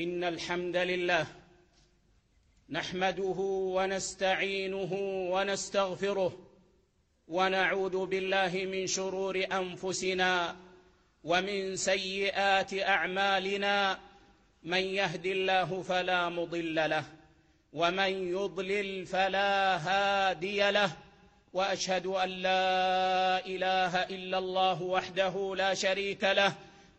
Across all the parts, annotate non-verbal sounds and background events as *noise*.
إن الحمد لله نحمده ونستعينه ونستغفره ونعوذ بالله من شرور أنفسنا ومن سيئات أعمالنا من يهد الله فلا مضل له ومن يضلل فلا هادي له وأشهد أن لا إله إلا الله وحده لا شريك له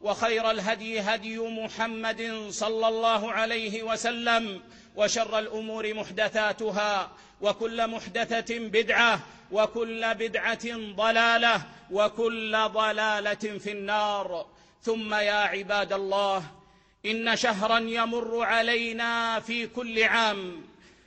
وخير الهدي هدي محمد صلى الله عليه وسلم وشر الأمور محدثاتها وكل محدثة بدعة وكل بدعة ضلالة وكل ضلالة في النار. ثم يا عباد الله إن شهرا يمر علينا في كل عام.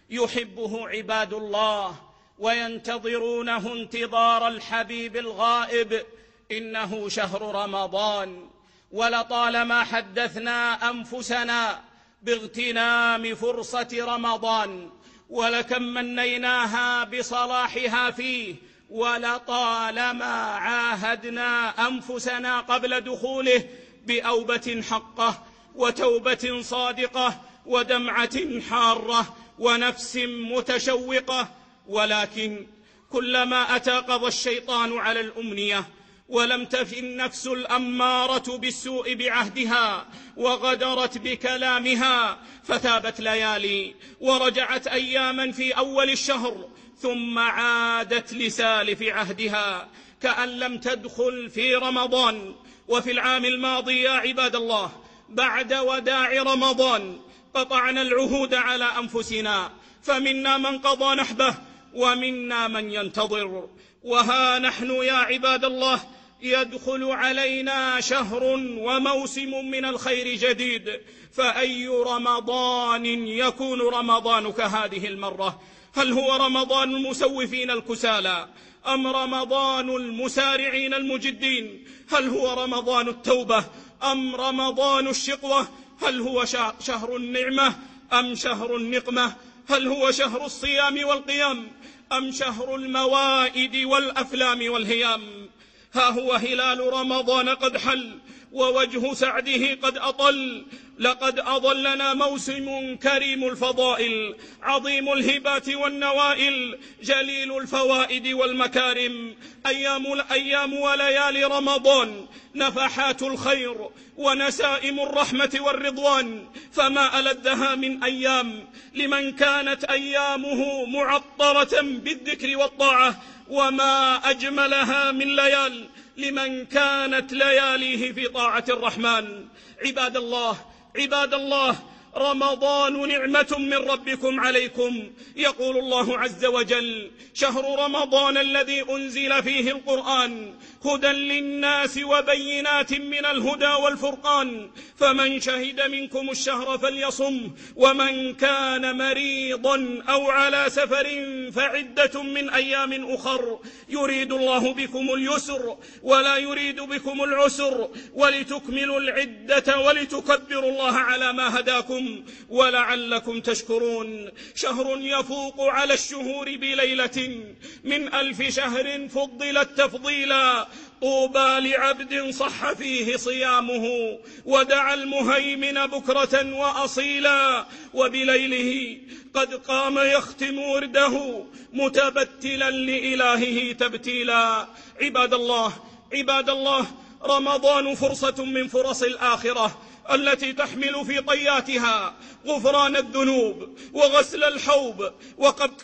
يحبه عباد الله وينتظرونه انتظار الحبيب الغائب. إنه شهر رمضان. ولطالما حدثنا أنفسنا باغتنام فرصة رمضان ولكم منيناها بصلاحها فيه ولطالما عاهدنا أنفسنا قبل دخوله بأوبة حقة وتوبة صادقة ودمعة حارة ونفس متشوقة ولكن كلما أتى قضى الشيطان على الأمنية ولم تف النفس الأمارة بالسوء بعهدها وغدرت بكلامها فثابت ليالي ورجعت أياما في أول الشهر ثم عادت لسالف عهدها كأن لم تدخل في رمضان وفي العام الماضي يا عباد الله بعد وداع رمضان قطعنا العهود على أنفسنا فمنا من قضى نحبه ومنا من ينتظر وها نحن يا عباد الله يدخل علينا شهر وموسم من الخير جديد. فأي رمضان يكون رمضانك هذه المرة؟ هل هو رمضان المسوفين الكسالى أم رمضان المسارعين المجدين؟ هل هو رمضان التوبة أم رمضان الشقوة؟ هل هو شهر النعمة أم شهر النقمة؟ هل هو شهر الصيام والقيام أم شهر الموائد والأفلام والهيام؟ ها هو هلال رمضان قد حل ووجه سعده قد أطل. لقد أضلنا موسم كريم الفضائل عظيم الهبات والنوائل جليل الفوائد والمكارم. أيام الأيام وليالي رمضان نفحات الخير ونسائم الرحمة والرضوان. فما ألدها من أيام لمن كانت أيامه معطرة بالذكر والطاعة. وما أجملها من ليال لمن كانت لياليه في طاعة الرحمن عباد الله عباد الله رمضان نعمة من ربكم عليكم. يقول الله عز وجل شهر رمضان الذي أنزل فيه القرآن هدى للناس وبينات من الهدى والفرقان. فمن شهد منكم الشهر فليصم ومن كان مريضا أو على سفر فعدة من أيام أخر. يريد الله بكم اليسر ولا يريد بكم العسر. ولتكملوا العدة ولتكبروا الله على ما هداكم لكم ولعلكم تشكرون. شهر يفوق على الشهور بليلة. من ألف شهر فضلت تفضيلا. طوبى لعبد صح فيه صيامه. ودعا المهيمن بكرة وأصيلا. وبليله قد قام يختم ورده متبتلا لإلهه تبتيلا. عباد الله عباد الله رمضان فرصة من فرص الآخرة. التي تحمل في طياتها غفران الذنوب وغسل الحوب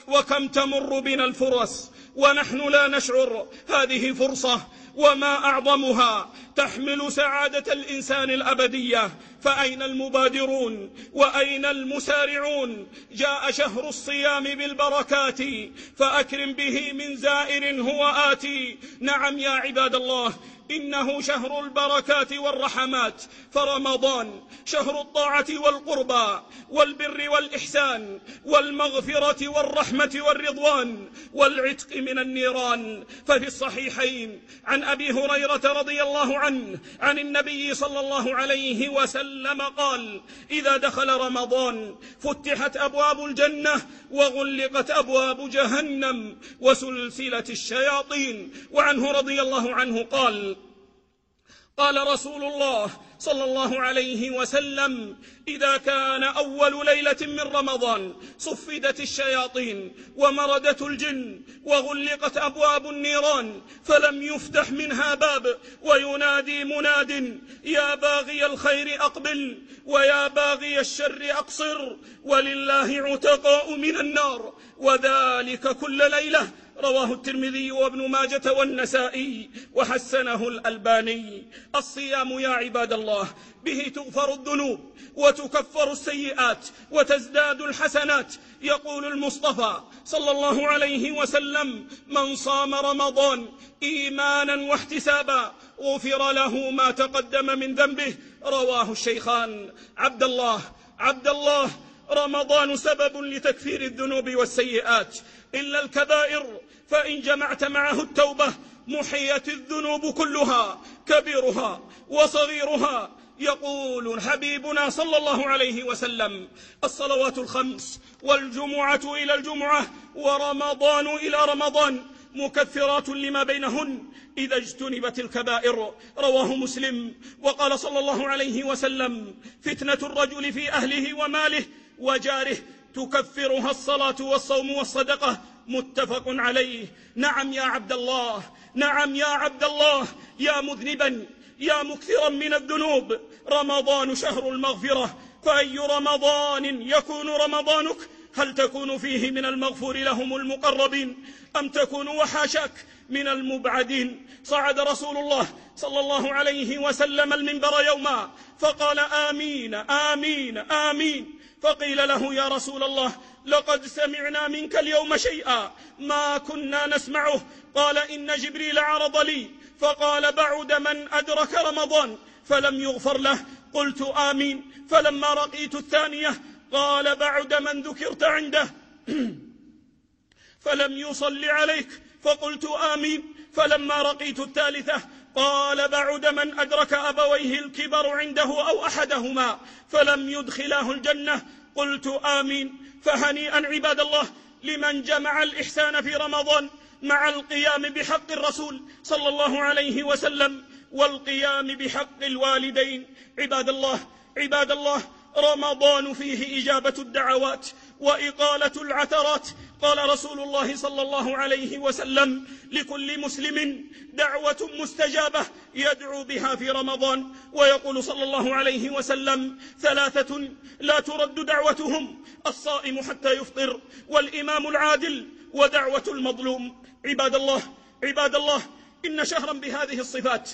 وكم تمر بنا الفرص ونحن لا نشعر هذه فرصة وما أعظمها تحمل سعادة الإنسان الأبدية. فأين المبادرون وأين المسارعون؟ جاء شهر الصيام بالبركات فأكرم به من زائر هو آتي. نعم يا عباد الله إنه شهر البركات والرحمات فرمضان شهر الطاعة والقربى والبر والإحسان والمغفرة والرحمة والرضوان والعتق من النيران. ففي الصحيحين عن أبي هريرة رضي الله عنه عن النبي صلى الله عليه وسلم قال إذا دخل رمضان فتحت أبواب الجنة وغلقت أبواب جهنم وسلسلة الشياطين. وعنه رضي الله عنه قال قال رسول الله صلى الله عليه وسلم إذا كان أول ليلة من رمضان صفدت الشياطين ومردت الجن وغلقت أبواب النيران فلم يفتح منها باب وينادي مناد يا باغي الخير أقبل ويا باغي الشر أقصر ولله عتقاء من النار وذلك كل ليلة رواه الترمذي وابن ماجة والنسائي وحسنه الألباني. الصيام يا عباد الله به تغفر الذنوب وتكفر السيئات وتزداد الحسنات يقول المصطفى صلى الله عليه وسلم من صام رمضان إيمانا واحتسابا غفر له ما تقدم من ذنبه. رواه الشيخان عبد الله. عبد الله رمضان سبب لتكفير الذنوب والسيئات. إلا الكبائر فإن جمعت معه التوبة محيت الذنوب كلها كبيرها وصغيرها. يقول حبيبنا صلى الله عليه وسلم الصلوات الخمس والجمعة إلى الجمعة ورمضان إلى رمضان مكفرات لما بينهن إذا اجتنبت الكبائر. رواه مسلم. وقال صلى الله عليه وسلم فتنة الرجل في أهله وماله وجاره تكفرها الصلاة والصوم والصدقة. متفق عليه. نعم يا عبد الله. نعم يا عبد الله. يا مذنبا. يا مكثرا من الذنوب. رمضان شهر المغفرة. فأي رمضان يكون رمضانك؟ هل تكون فيه من المغفور لهم المقربين؟ أم تكون وحاشاك من المبعدين؟ صعد رسول الله صلى الله عليه وسلم المنبر يوما. فقال آمين آمين آمين. فقيل له يا رسول الله لقد سمعنا منك اليوم شيئا ما كنا نسمعه. قال إن جبريل عرض لي. فقال بعد من أدرك رمضان؟ فلم يغفر له. قلت آمين. فلما رقيت الثانية قال بعد من ذكرت عنده؟ *clears throat* فلم يصل عليك. فقلت آمين. فلما رقيت الثالثة قال بعد من أدرك أبويه الكبر عنده أو أحدهما فلم يدخلاه الجنة. قلت آمين. فهنيئا عباد الله لمن جمع الإحسان في رمضان مع القيام بحق الرسول صلى الله عليه وسلم والقيام بحق الوالدين. عباد الله عباد الله رمضان فيه إجابة الدعوات. وإقالة العثرات. قال رسول الله صلى الله عليه وسلم لكل مسلم دعوة مستجابة يدعو بها في رمضان. ويقول صلى الله عليه وسلم ثلاثة لا ترد دعوتهم الصائم حتى يفطر والإمام العادل ودعوة المظلوم. عباد الله عباد الله إن شهرا بهذه الصفات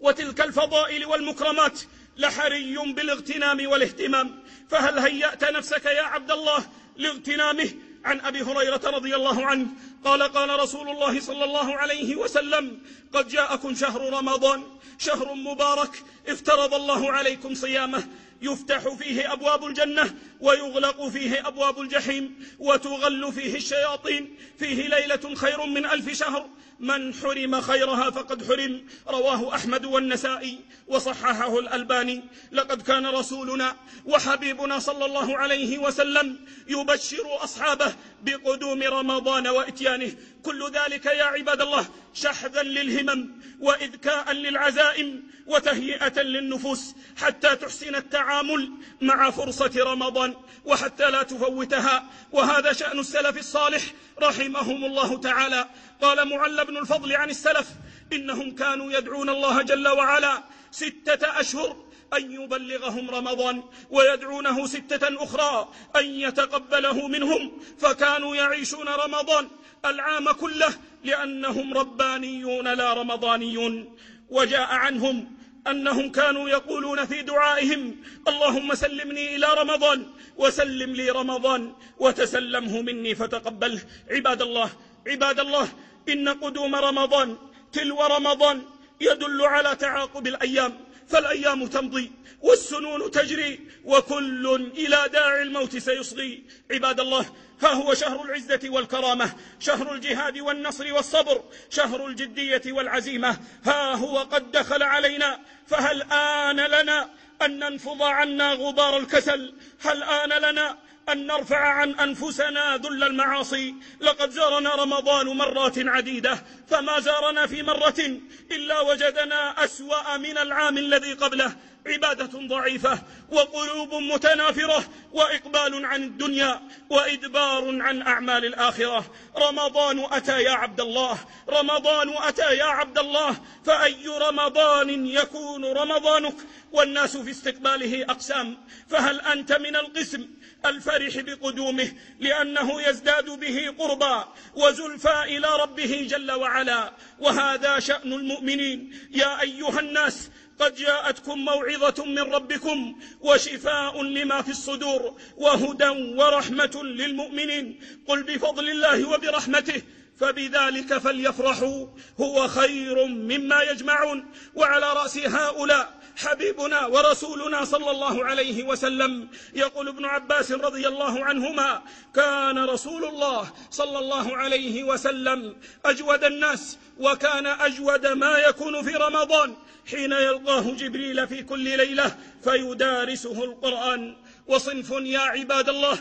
وتلك الفضائل والمكرمات لحري بالاغتنام والاهتمام. فهل هيأت نفسك يا عبد الله لاغتنامه؟ عن أبي هريرة رضي الله عنه. قال قال رسول الله صلى الله عليه وسلم قد جاءكم شهر رمضان. شهر مبارك. افترض الله عليكم صيامه. يفتح فيه أبواب الجنة. ويغلق فيه أبواب الجحيم وتغل فيه الشياطين فيه ليلة خير من ألف شهر. من حرم خيرها فقد حرم رواه أحمد والنسائي وصححه الألباني. لقد كان رسولنا وحبيبنا صلى الله عليه وسلم يبشر أصحابه بقدوم رمضان وإتيانه. كل ذلك يا عباد الله شحذا للهمم وإذكاء للعزائم وتهيئة للنفوس حتى تحسن التعامل مع فرصة رمضان. وحتى لا تفوتها وهذا شأن السلف الصالح رحمهم الله تعالى. قال معل بن الفضل عن السلف إنهم كانوا يدعون الله جل وعلا ستة أشهر أن يبلغهم رمضان ويدعونه ستة أخرى أن يتقبله منهم فكانوا يعيشون رمضان العام كله لأنهم ربانيون لا رمضانيون. وجاء عنهم أنهم كانوا يقولون في دعائهم اللهم سلمني إلى رمضان وسلم لي رمضان وتسلمه مني فتقبله عباد الله عباد الله إن قدوم رمضان تلو رمضان يدل على تعاقب الأيام. فالأيام تمضي والسنون تجري وكل إلى داعي الموت سيصغي. عباد الله ها هو شهر العزة والكرامة شهر الجهاد والنصر والصبر شهر الجدية والعزيمة. ها هو قد دخل علينا فهل آن لنا أن ننفض عنا غبار الكسل؟ هل آن لنا أن نرفع عن أنفسنا ذل المعاصي. لقد زارنا رمضان مرات عديدة فما زارنا في مرة إلا وجدنا أسوأ من العام الذي قبله. عبادة ضعيفة وقلوب متنافرة وإقبال عن الدنيا وإدبار عن أعمال الآخرة. رمضان أتى يا عبد الله رمضان أتى يا عبد الله فأي رمضان يكون رمضانك؟ والناس في استقباله أقسام فهل أنت من القسم؟ الفرح بقدومه لأنه يزداد به قربا وزلفى إلى ربه جل وعلا. وهذا شأن المؤمنين. يا أيها الناس قد جاءتكم موعظة من ربكم وشفاء لما في الصدور وهدى ورحمة للمؤمنين. قل بفضل الله وبرحمته فبذلك فليفرحوا هو خير مما يجمعون. وعلى رأس هؤلاء حبيبنا ورسولنا صلى الله عليه وسلم يقول ابن عباس رضي الله عنهما كان رسول الله صلى الله عليه وسلم أجود الناس وكان أجود ما يكون في رمضان. حين يلقاه جبريل في كل ليلة فيدارسه القرآن. وصنف يا عباد الله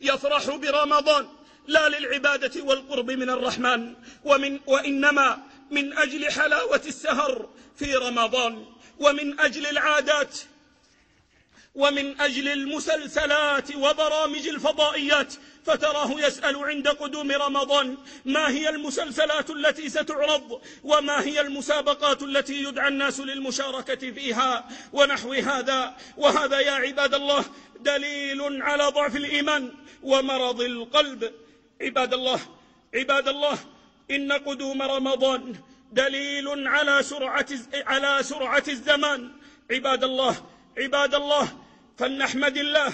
يفرح برمضان. لا للعبادة والقرب من الرحمن ومن وإنما من أجل حلاوة السهر في رمضان ومن أجل العادات ومن أجل المسلسلات وبرامج الفضائيات. فتراه يسأل عند قدوم رمضان ما هي المسلسلات التي ستعرض؟ وما هي المسابقات التي يدعى الناس للمشاركة فيها؟ ونحو هذا. وهذا يا عباد الله دليل على ضعف الإيمان ومرض القلب. عباد الله عباد الله إن قدوم رمضان دليل على سرعة على سرعة الزمان. عباد الله عباد الله فلنحمد الله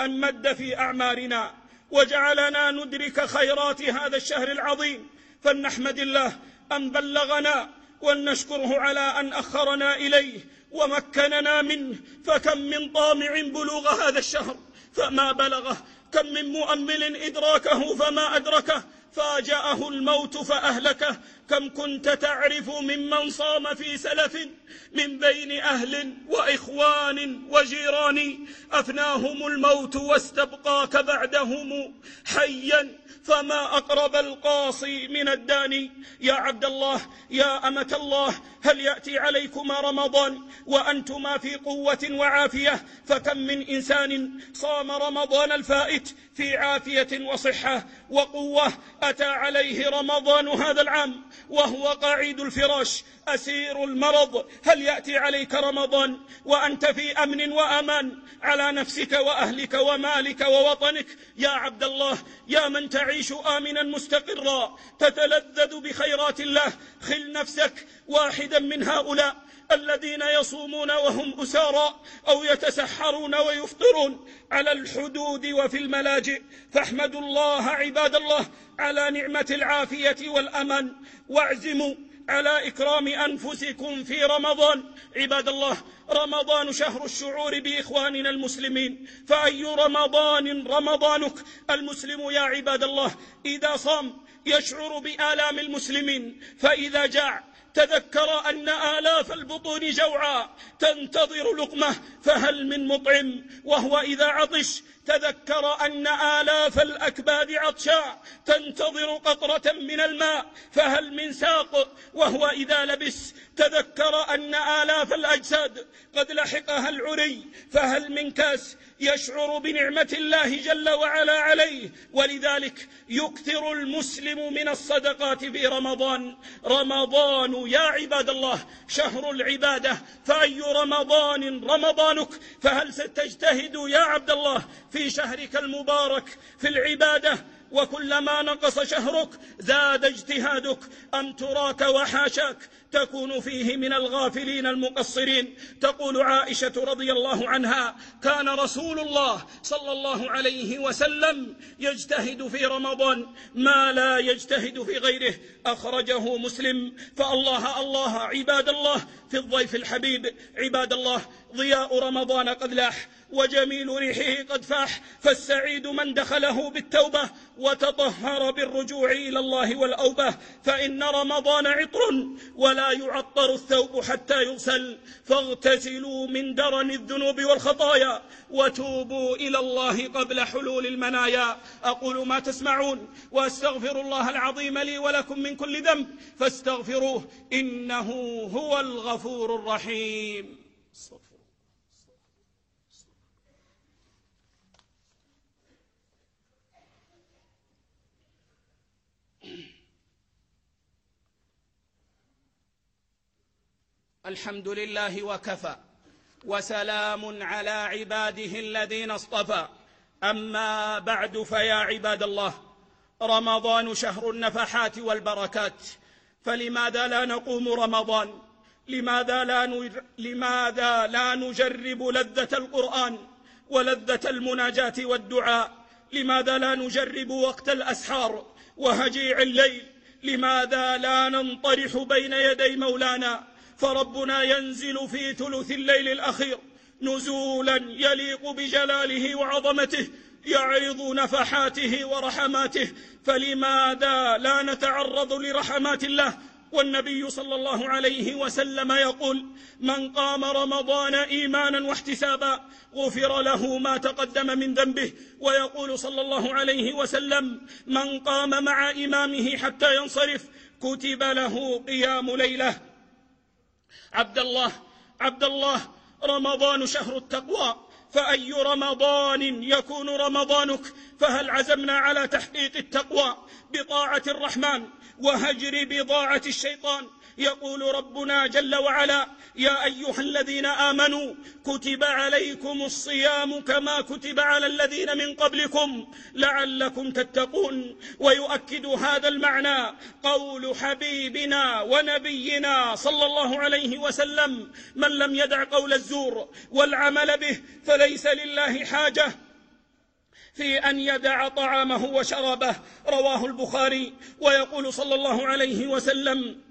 أن مد في أعمارنا وجعلنا ندرك خيرات هذا الشهر العظيم. فلنحمد الله أن بلغنا ولنشكره على أن أخرنا إليه ومكننا منه. فكم من طامع بلوغ هذا الشهر فما بلغه كم من مؤمل إدراكه فما أدركه فاجأه الموت فأهلكه. كم كنت تعرف ممن صام في سلف من بين أهل وإخوان وجيران أفناهم الموت واستبقاك بعدهم حيا فما أقرب القاصي من الداني يا عبد الله يا أمة الله هل يأتي عليكما رمضان وأنتما في قوة وعافية؟ فكم من إنسان صام رمضان الفائت في عافية وصحة وقوة أتى عليه رمضان هذا العام؟ وهو قعيد الفراش أسير المرض هل يأتي عليك رمضان؟ وأنت في أمن وأمان على نفسك وأهلك ومالك ووطنك؟ يا عبد الله يا من تعيش آمنا مستقرا تتلذذ بخيرات الله خل نفسك واحدا من هؤلاء. الذين يصومون وهم أسارى أو يتسحرون ويفطرون على الحدود وفي الملاجئ فاحمدوا الله عباد الله على نعمة العافية والأمن واعزموا على إكرام أنفسكم في رمضان عباد الله رمضان شهر الشعور بإخواننا المسلمين فأي رمضان رمضانك المسلم يا عباد الله إذا صام يشعر بآلام المسلمين فإذا جاع تذكر أن آلاف البطون جوعا تنتظر لقمة فهل من مطعم؟ وهو إذا عطش تذكر أن آلاف الأكباد عطشا تنتظر قطرة من الماء فهل من ساق؟ وهو إذا لبس تذكر أن آلاف الأجساد قد لحقها العري فهل من كاس؟ يشعر بنعمة الله جل وعلا عليه ولذلك يكثر المسلم من الصدقات في رمضان. رمضان يا عباد الله شهر العبادة. فأي رمضان رمضانك؟ فهل ستجتهد يا عبد الله في شهرك المبارك في العبادة؟ وكلما نقص شهرك زاد اجتهادك أن تراك وحاشاك. تكون فيه من الغافلين المقصرين. تقول عائشة رضي الله عنها كان رسول الله صلى الله عليه وسلم يجتهد في رمضان. ما لا يجتهد في غيره. أخرجه مسلم. فالله الله عباد الله في الضيف الحبيب. عباد الله ضياء رمضان قد لاح. وجميل ريحه قد فاح فالسعيد من دخله بالتوبة وتطهر بالرجوع إلى الله والأوبة فإن رمضان عطر ولا يعطر الثوب حتى يغسل. فاغتسلوا من درن الذنوب والخطايا وتوبوا إلى الله قبل حلول المنايا. أقول ما تسمعون وأستغفر الله العظيم لي ولكم من كل ذنب فاستغفروه إنه هو الغفور الرحيم. استغفر الحمد لله وكفى وسلام على عباده الذين اصطفى. أما بعد فيا عباد الله رمضان شهر النفحات والبركات. فلماذا لا نقوم رمضان؟ لماذا لا نجر... لماذا لا نجرب لذة القرآن ولذة المناجاة والدعاء؟ لماذا لا نجرب وقت الأسحار وهجيع الليل؟ لماذا لا ننطرح بين يدي مولانا؟ فربنا ينزل في ثلث الليل الأخير نزولا يليق بجلاله وعظمته يعرض نفحاته ورحماته. فلماذا لا نتعرض لرحمات الله؟ والنبي صلى الله عليه وسلم يقول من قام رمضان إيمانا واحتسابا غفر له ما تقدم من ذنبه. ويقول صلى الله عليه وسلم من قام مع إمامه حتى ينصرف كتب له قيام ليله. عبد الله عبد الله رمضان شهر التقوى فأي رمضان يكون رمضانك؟ فهل عزمنا على تحقيق التقوى بطاعة الرحمن وهجر بضاعة الشيطان؟ يقول ربنا جل وعلا يا أيها الذين آمنوا كتب عليكم الصيام كما كتب على الذين من قبلكم لعلكم تتقون. ويؤكد هذا المعنى قول حبيبنا ونبينا صلى الله عليه وسلم من لم يدع قول الزور والعمل به فليس لله حاجة في أن يدع طعامه وشرابه. رواه البخاري ويقول صلى الله عليه وسلم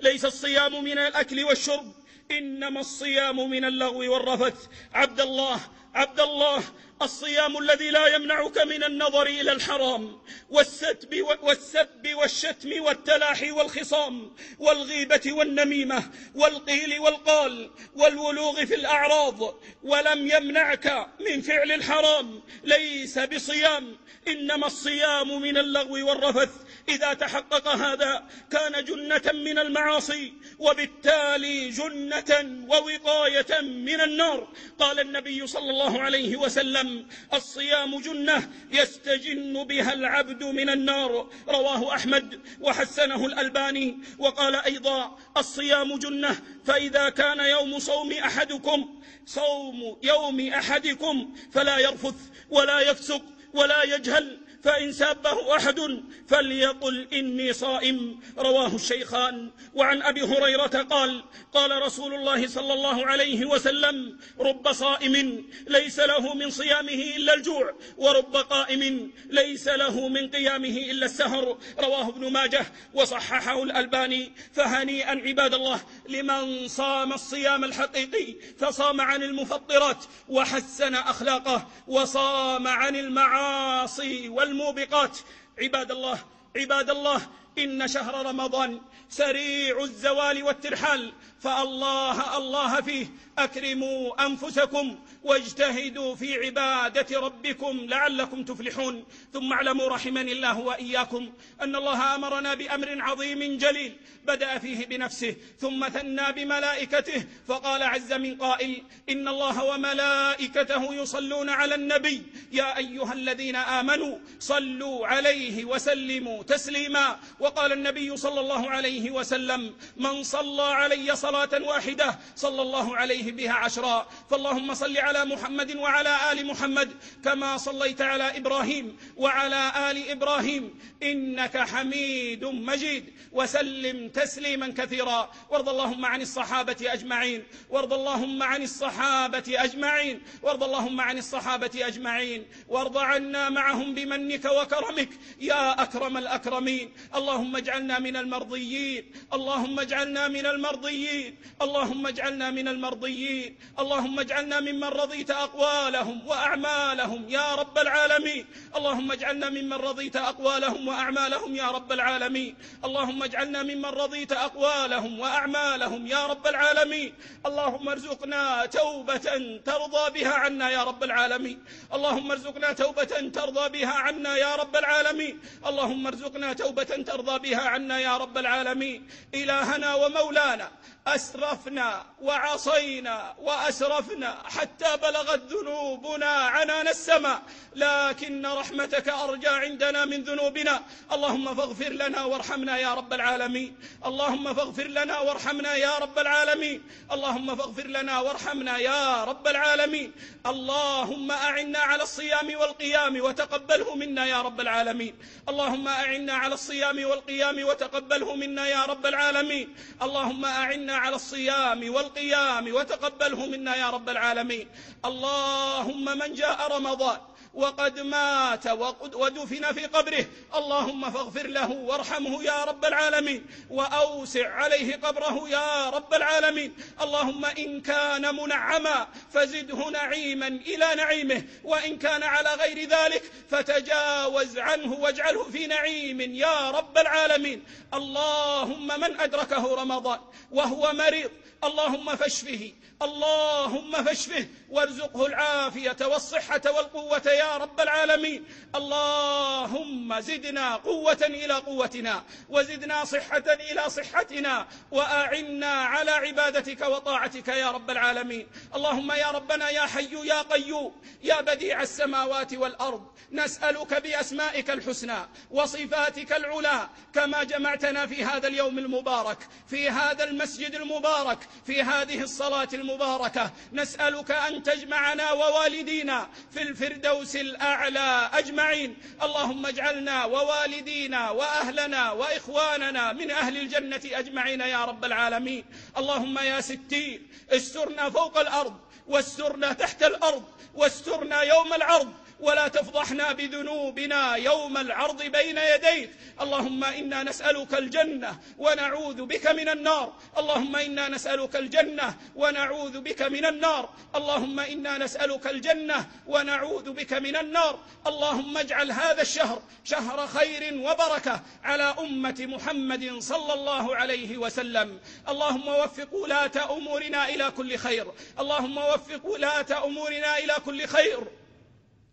ليس الصيام من الأكل والشرب إنما الصيام من اللغو والرفث. عبد الله عبد الله الصيام الذي لا يمنعك من النظر إلى الحرام والسب والسب والشتم والتلاحي والخصام والغيبة والنميمة والقيل والقال والولوغ في الأعراض ولم يمنعك من فعل الحرام ليس بصيام إنما الصيام من اللغو والرفث. إذا تحقق هذا كان جنة من المعاصي وبالتالي جنة ووقاية من النار. قال النبي صلى الله الله عليه وسلم الصيام جنة يستجن بها العبد من النار رواه أحمد وحسنه الألباني وقال أيضا الصيام جنة فإذا كان يوم صوم أحدكم صوم يوم أحدكم فلا يرفث ولا يفسق ولا يجهل فإن سابه أحد فليقل إني صائم. رواه الشيخان. وعن أبي هريرة قال قال رسول الله صلى الله عليه وسلم رب صائم ليس له من صيامه إلا الجوع ورب قائم ليس له من قيامه إلا السهر. رواه ابن ماجه وصححه الألباني. فهنيئا عباد الله لمن صام الصيام الحقيقي فصام عن المفطرات وحسن أخلاقه وصام عن المعاصي والمعاصي. الموبقات. عباد الله عباد الله إن شهر رمضان سريع الزوال والترحال. فالله الله فيه أكرموا أنفسكم. واجتهدوا في عبادة ربكم لعلكم تفلحون. ثم اعلموا رحمني الله وإياكم أن الله أمرنا بأمر عظيم جليل بدأ فيه بنفسه ثم ثنى بملائكته فقال عز من قائل إن الله وملائكته يصلون على النبي. يا أيها الذين آمنوا صلوا عليه وسلموا تسليما. وقال النبي صلى الله عليه وسلم من صلى علي صلاة واحدة صلى الله عليه بها عشرا. فاللهم صل على على محمد وعلى آل محمد كما صليت على إبراهيم وعلى آل إبراهيم إنك حميد مجيد. وسلم تسليما كثيرا. وارض اللهم عن الصحابة أجمعين. وارض اللهم عن الصحابة أجمعين. وارض اللهم عن الصحابة أجمعين. وارض عنا معهم بمنك وكرمك. يا أكرم الأكرمين. اللهم اجعلنا من المرضيين. اللهم اجعلنا من المرضيين. اللهم اجعلنا من المرضيين. اللهم اجعلنا ممن رضي رضيت أقوالهم وأعمالهم يا رب العالمين. اللهم اجعلنا ممن رضيت أقوالهم وأعمالهم يا رب العالمين. اللهم اجعلنا ممن رضيت أقوالهم وأعمالهم يا رب العالمين. اللهم ارزقنا توبة ترضى بها عنا يا رب العالمين. اللهم ارزقنا توبة ترضى بها عنا يا رب العالمين. اللهم ارزقنا توبة ترضى بها عنا يا رب العالمين. إلهنا ومولانا أسرفنا وعصينا وأسرفنا حتى بلغت ذنوبنا عنان السماء. لكن رحمتك أرجى عندنا من ذنوبنا. اللهم فاغفر لنا وارحمنا يا رب العالمين. اللهم فاغفر لنا وارحمنا يا رب العالمين. اللهم فاغفر لنا وارحمنا يا رب العالمين. اللهم أعنا على الصيام والقيام وتقبله منا يا رب العالمين. اللهم أعنا على الصيام والقيام وتقبله منا يا رب العالمين. اللهم أعنا على الصيام والقيام وتقبله منا يا رب العالمين. اللهم من جاء رمضان وقد مات ودفن في قبره. اللهم فاغفر له وارحمه يا رب العالمين. وأوسع عليه قبره يا رب العالمين. اللهم إن كان منعما فزده نعيما إلى نعيمه. وإن كان على غير ذلك فتجاوز عنه واجعله في نعيم يا رب العالمين. اللهم من أدركه رمضان وهو مريض. اللهم فاشفه. اللهم فاشفه. وارزقه العافية والصحة والقوة يا يا رب العالمين. اللهم زدنا قوة إلى قوتنا وزدنا صحة إلى صحتنا وأعنا على عبادتك وطاعتك يا رب العالمين. اللهم يا ربنا يا حي يا قيوم يا بديع السماوات والأرض نسألك بأسمائك الحسنى وصفاتك العلى كما جمعتنا في هذا اليوم المبارك في هذا المسجد المبارك في هذه الصلاة المباركة. نسألك أن تجمعنا ووالدينا في الفردوس الأعلى أجمعين. اللهم اجعلنا ووالدينا وأهلنا وإخواننا من أهل الجنة أجمعين يا رب العالمين. اللهم يا ستي استرنا فوق الأرض واسترنا تحت الأرض واسترنا يوم العرض ولا تفضحنا بذنوبنا يوم العرض بين يديك. اللهم إنا نسألك الجنة ونعوذ بك من النار. اللهم إنا نسألك الجنة ونعوذ بك من النار. اللهم إنا نسألك الجنة ونعوذ بك من النار. اللهم اجعل هذا الشهر شهر خير وبركة على أمة محمد صلى الله عليه وسلم. اللهم وفق ولاة أمورنا إلى كل خير. اللهم وفق ولاة أمورنا إلى كل خير.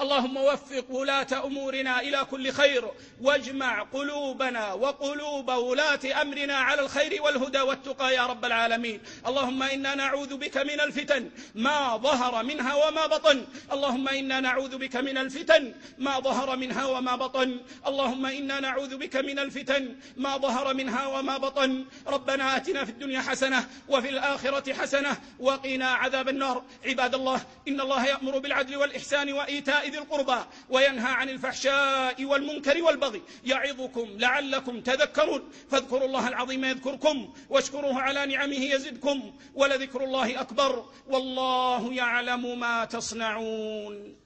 اللهم وفق ولاة أمورنا إلى كل خير واجمع قلوبنا وقلوب ولاة أمرنا على الخير والهدى والتقى يا رب العالمين. اللهم إنا نعوذ بك من الفتن ما ظهر منها وما بطن. اللهم إنا نعوذ بك من الفتن ما ظهر منها وما بطن. اللهم إنا نعوذ بك من الفتن ما ظهر منها وما بطن. ربنا آتنا في الدنيا حسنة وفي الآخرة حسنة وقنا عذاب النار. عباد الله إن الله يأمر بالعدل والإحسان وإيتاء ذي القربى وينهى عن الفحشاء والمنكر والبغي يعظكم لعلكم تذكرون فاذكروا الله العظيم يذكركم واشكروه على نعمه يزدكم ولذكر الله أكبر والله يعلم ما تصنعون